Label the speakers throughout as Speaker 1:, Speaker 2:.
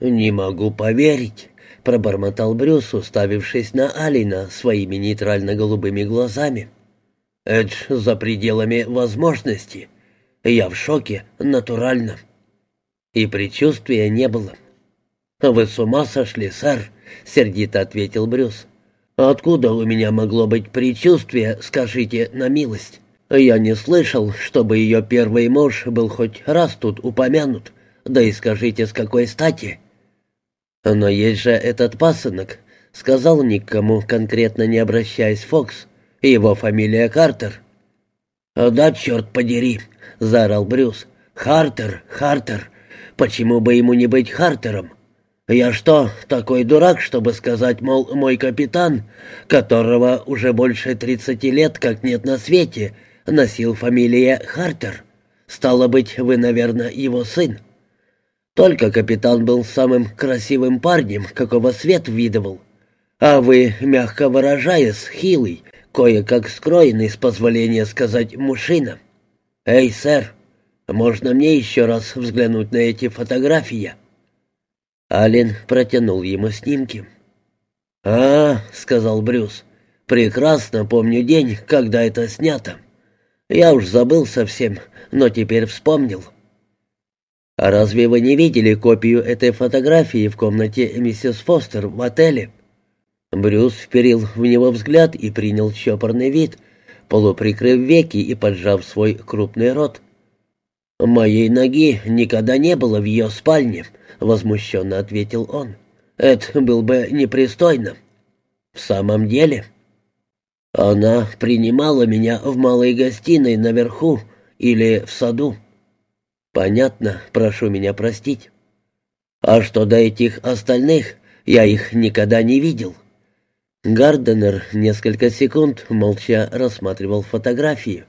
Speaker 1: «Не могу поверить», — пробормотал Брюс, уставившись на Алина своими нейтрально-голубыми глазами. «Это за пределами возможности. Я в шоке, натурально». И предчувствия не было. «Вы с ума сошли, сэр?» — сердито ответил Брюс. «Откуда у меня могло быть предчувствие, скажите на милость? Я не слышал, чтобы ее первый муж был хоть раз тут упомянут. Да и скажите, с какой стати?» «Но есть же этот пасынок», — сказал никому, конкретно не обращаясь Фокс. «Его фамилия Картер». «Да, черт подери», — заорал Брюс. «Хартер, Хартер. Почему бы ему не быть Хартером?» «Я что, такой дурак, чтобы сказать, мол, мой капитан, которого уже больше тридцати лет как нет на свете, носил фамилия Хартер? Стало быть, вы, наверное, его сын?» Только капитан был самым красивым парнем, какого свет видывал. А вы, мягко выражаясь, хилый, кое-как скроенный, с позволения сказать, мужчина. Эй, сэр, можно мне еще раз взглянуть на эти фотографии?» Ален протянул ему снимки. «А, — сказал Брюс, — прекрасно помню день, когда это снято. Я уж забыл совсем, но теперь вспомнил». «А разве вы не видели копию этой фотографии в комнате миссис Фостер в отеле?» Брюс вперил в него взгляд и принял чопорный вид, полуприкрыв веки и поджав свой крупный рот. «Моей ноги никогда не было в ее спальне», — возмущенно ответил он. «Это было бы непристойно». «В самом деле?» «Она принимала меня в малой гостиной наверху или в саду». «Понятно, прошу меня простить». «А что до этих остальных, я их никогда не видел». Гарденер несколько секунд молча рассматривал фотографии.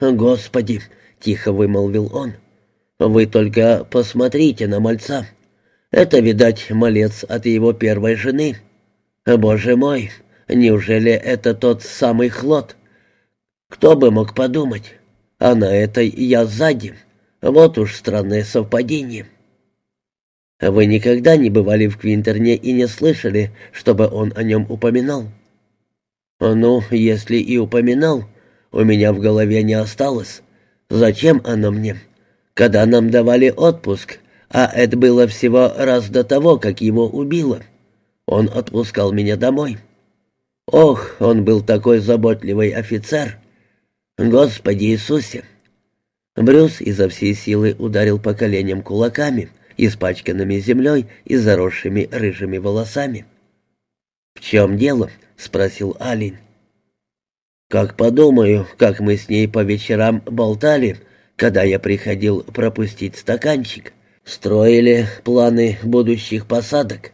Speaker 1: «Господи!» — тихо вымолвил он. «Вы только посмотрите на мальца. Это, видать, малец от его первой жены. Боже мой, неужели это тот самый Хлод? Кто бы мог подумать? А на этой я сзади. Вот уж странное совпадение». «Вы никогда не бывали в Квинтерне и не слышали, чтобы он о нем упоминал?» «Ну, если и упоминал, у меня в голове не осталось. Зачем оно мне? Когда нам давали отпуск, а это было всего раз до того, как его убило. Он отпускал меня домой. Ох, он был такой заботливый офицер. Господи Иисусе! Брюс изо всей силы ударил по коленям кулаками, испачканными землей и заросшими рыжими волосами. «В чем дело?» — спросил Алин. «Как подумаю, как мы с ней по вечерам болтали, когда я приходил пропустить стаканчик. Строили планы будущих посадок.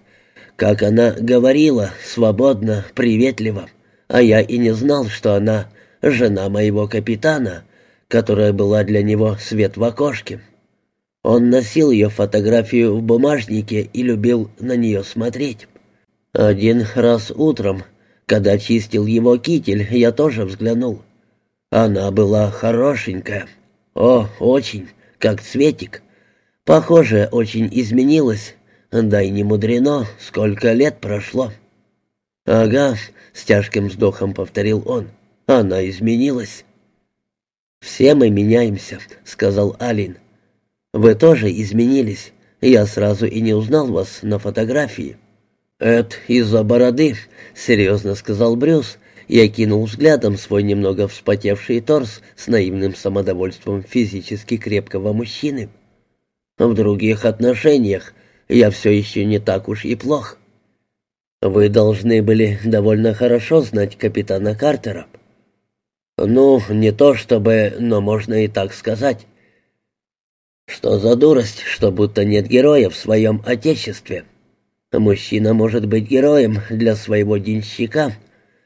Speaker 1: Как она говорила, свободно, приветливо. А я и не знал, что она жена моего капитана, которая была для него свет в окошке. Он носил ее фотографию в бумажнике и любил на нее смотреть. Один раз утром, когда чистил его китель, я тоже взглянул. Она была хорошенькая. О, очень, как цветик. Похоже, очень изменилась. Да и не мудрено, сколько лет прошло. «Ага», — с тяжким вздохом повторил он, — «она изменилась». «Все мы меняемся», — сказал Алин. «Вы тоже изменились. Я сразу и не узнал вас на фотографии». «Это из-за бороды», — серьезно сказал Брюс и окинул взглядом свой немного вспотевший торс с наивным самодовольством физически крепкого мужчины. В других отношениях я все еще не так уж и плох. Вы должны были довольно хорошо знать капитана Картера. Ну, не то чтобы, но можно и так сказать. Что за дурость, что будто нет героя в своем отечестве. Мужчина может быть героем для своего денщика,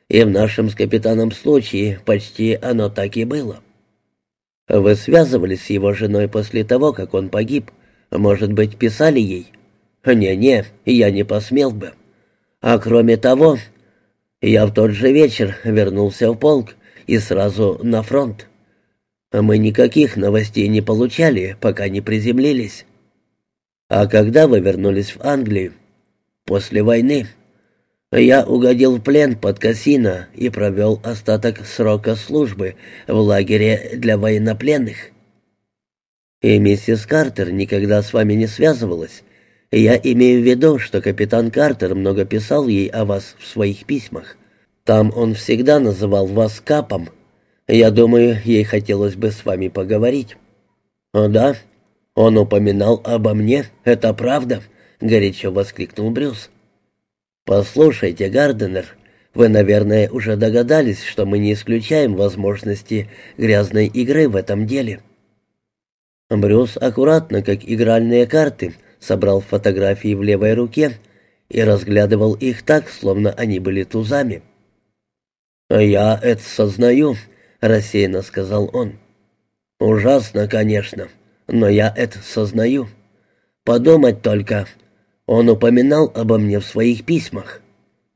Speaker 1: и в нашем с капитаном случае почти оно так и было. Вы связывались с его женой после того, как он погиб? Может быть, писали ей? Не-не, я не посмел бы. А кроме того, я в тот же вечер вернулся в полк и сразу на фронт. Мы никаких новостей не получали, пока не приземлились. «А когда вы вернулись в Англию?» «После войны. Я угодил в плен под Кассино и провел остаток срока службы в лагере для военнопленных». «И миссис Картер никогда с вами не связывалась?» Я имею в виду, что капитан Картер много писал ей о вас в своих письмах. Там он всегда называл вас Капом. Я думаю, ей хотелось бы с вами поговорить». «О да, он упоминал обо мне, это правда», — горячо воскликнул Брюс. «Послушайте, Гарденер, вы, наверное, уже догадались, что мы не исключаем возможности грязной игры в этом деле». Брюс аккуратно, как игральные карты, — собрал фотографии в левой руке и разглядывал их так, словно они были тузами. «Я это сознаю», — рассеянно сказал он. «Ужасно, конечно, но я это сознаю. Подумать только, он упоминал обо мне в своих письмах.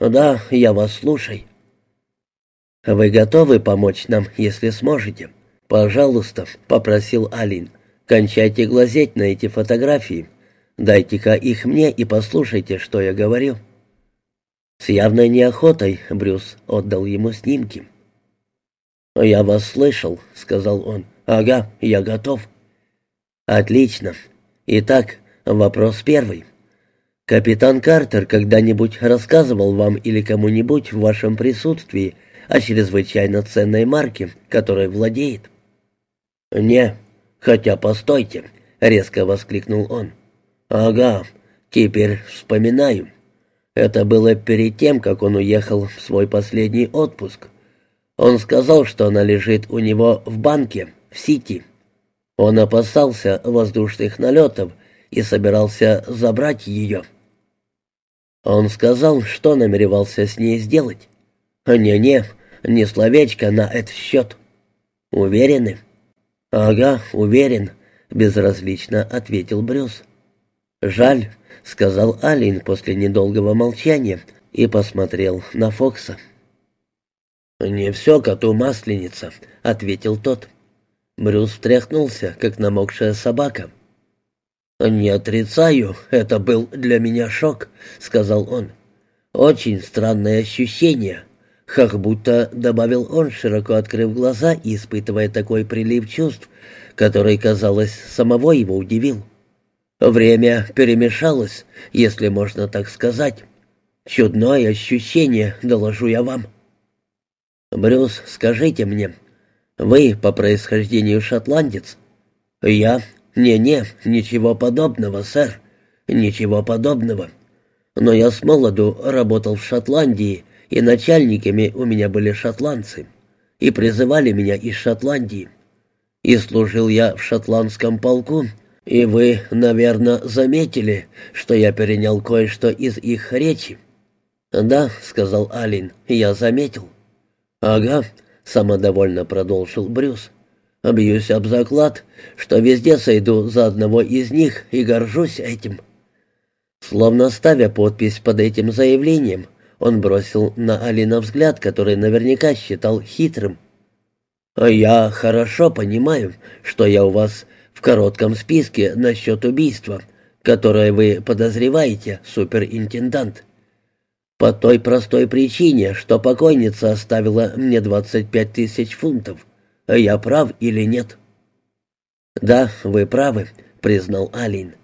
Speaker 1: Да, я вас слушаю». «Вы готовы помочь нам, если сможете?» «Пожалуйста», — попросил Алин. «Кончайте глазеть на эти фотографии Дайте-ка их мне и послушайте, что я говорю». С явной неохотой Брюс отдал ему снимки. «Я вас слышал», — сказал он. «Ага, я готов». «Отлично. Итак, вопрос первый. Капитан Картер когда-нибудь рассказывал вам или кому-нибудь в вашем присутствии о чрезвычайно ценной марке, которой владеет?» «Не, хотя постойте», — резко воскликнул он. «Ага, теперь вспоминаю. Это было перед тем, как он уехал в свой последний отпуск. Он сказал, что она лежит у него в банке, в Сити. Он опасался воздушных налетов и собирался забрать ее. Он сказал, что намеревался с ней сделать. «Не-не, ни словечко на этот счет». «Уверены?» «Ага, уверен», — безразлично ответил Брюс. «Жаль», — сказал Алин после недолгого молчания и посмотрел на Фокса. «Не все коту масленица», — ответил тот. Брюс встряхнулся, как намокшая собака. «Не отрицаю, это был для меня шок», — сказал он. «Очень странное ощущение, как будто», — добавил он, широко открыв глаза и испытывая такой прилив чувств, который, казалось, самого его удивил. Время перемешалось, если можно так сказать. Чудное ощущение, доложу я вам. Брюс, скажите мне, вы по происхождению шотландец? Я? Не-не, ничего подобного, сэр. Ничего подобного. Но я с молоду работал в Шотландии, и начальниками у меня были шотландцы, и призывали меня из Шотландии. И служил я в шотландском полку, «И вы, наверное, заметили, что я перенял кое-что из их речи?» «Да», — сказал Алин, — «я заметил». «Ага», — самодовольно продолжил Брюс. «Бьюсь об заклад, что везде сойду за одного из них и горжусь этим». Словно ставя подпись под этим заявлением, он бросил на Алина взгляд, который наверняка считал хитрым. «Я хорошо понимаю, что я у вас в коротком списке насчет убийства, которое вы подозреваете, суперинтендант. По той простой причине, что покойница оставила мне 25 тысяч фунтов. Я прав или нет?» «Да, вы правы», — признал Алин.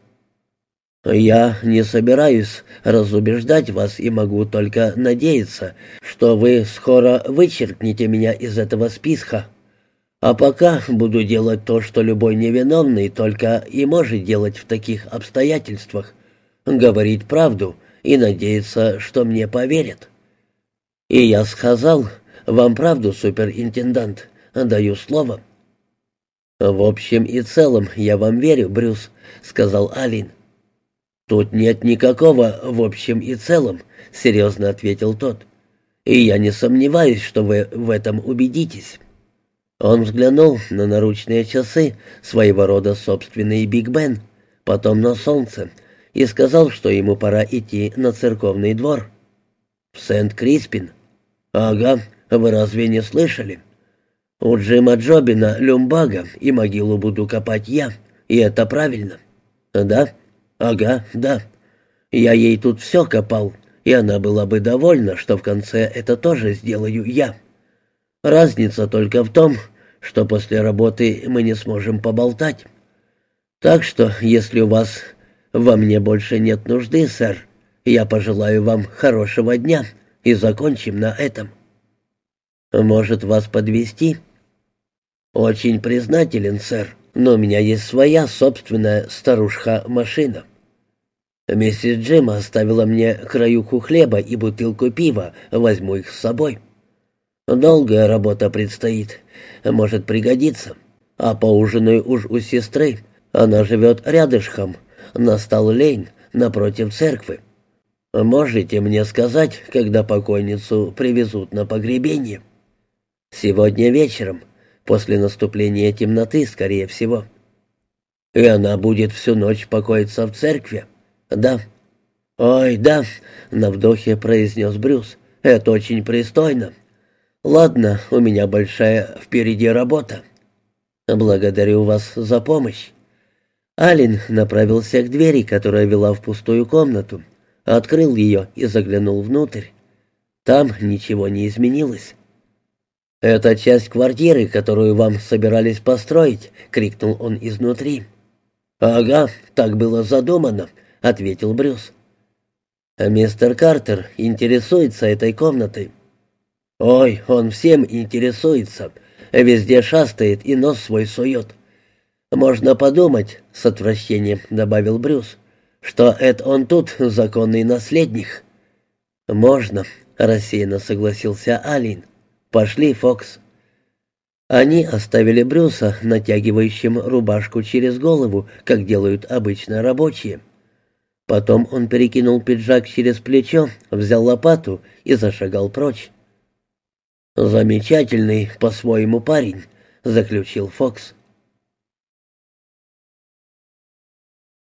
Speaker 1: «Я не собираюсь разубеждать вас и могу только надеяться, что вы скоро вычеркнете меня из этого списка». А пока буду делать то, что любой невиновный только и может делать в таких обстоятельствах. Говорить правду и надеяться, что мне поверят. И я сказал вам правду, суперинтендант, даю слово. В общем и целом я вам верю, Брюс, сказал Алин. Тут нет никакого в общем и целом, серьезно ответил тот. И я не сомневаюсь, что вы в этом убедитесь. Он взглянул на наручные часы, своего рода собственный Биг Бен, потом на солнце, и сказал, что ему пора идти на церковный двор. «В Сент-Криспин?» «Ага, вы разве не слышали?» «У Джима Джобина люмбага, и могилу буду копать я, и это правильно». «Да?» «Ага, да. Я ей тут все копал, и она была бы довольна, что в конце это тоже сделаю я. Разница только в том, что после работы мы не сможем поболтать. Так что, если у вас во мне больше нет нужды, сэр, я пожелаю вам хорошего дня и закончим на этом. Может, вас подвести? Очень признателен, сэр, но у меня есть своя собственная старушка-машина. Миссис Джима оставила мне краюху хлеба и бутылку пива, возьму их с собой. Долгая работа предстоит, может пригодиться. А поужинаю уж у сестры, она живет рядышком, на Стал-Лейн, напротив церкви. Можете мне сказать, когда покойницу привезут на погребение? Сегодня вечером, после наступления темноты, скорее всего. И она будет всю ночь покоиться в церкви? Да. Ой, да, на вдохе произнес Брюс. Это очень пристойно. Ладно, у меня большая впереди работа. Благодарю вас за помощь. Алин направился к двери, которая вела в пустую комнату, открыл ее и заглянул внутрь. Там ничего не изменилось. «Это часть квартиры, которую вам собирались построить», — крикнул он изнутри. «Ага, так было задумано», — ответил Брюс. «Мистер Картер интересуется этой комнатой». «Ой, он всем интересуется, везде шастает и нос свой сует. «Можно подумать», — с отвращением добавил Брюс, «что это он тут законный наследник». «Можно», — рассеянно согласился Алин. «Пошли, Фокс». Они оставили Брюса, натягивающим рубашку через голову, как делают обычно рабочие. Потом он перекинул пиджак через плечо, взял лопату и зашагал прочь. «Замечательный, по-своему, парень», — заключил Фокс.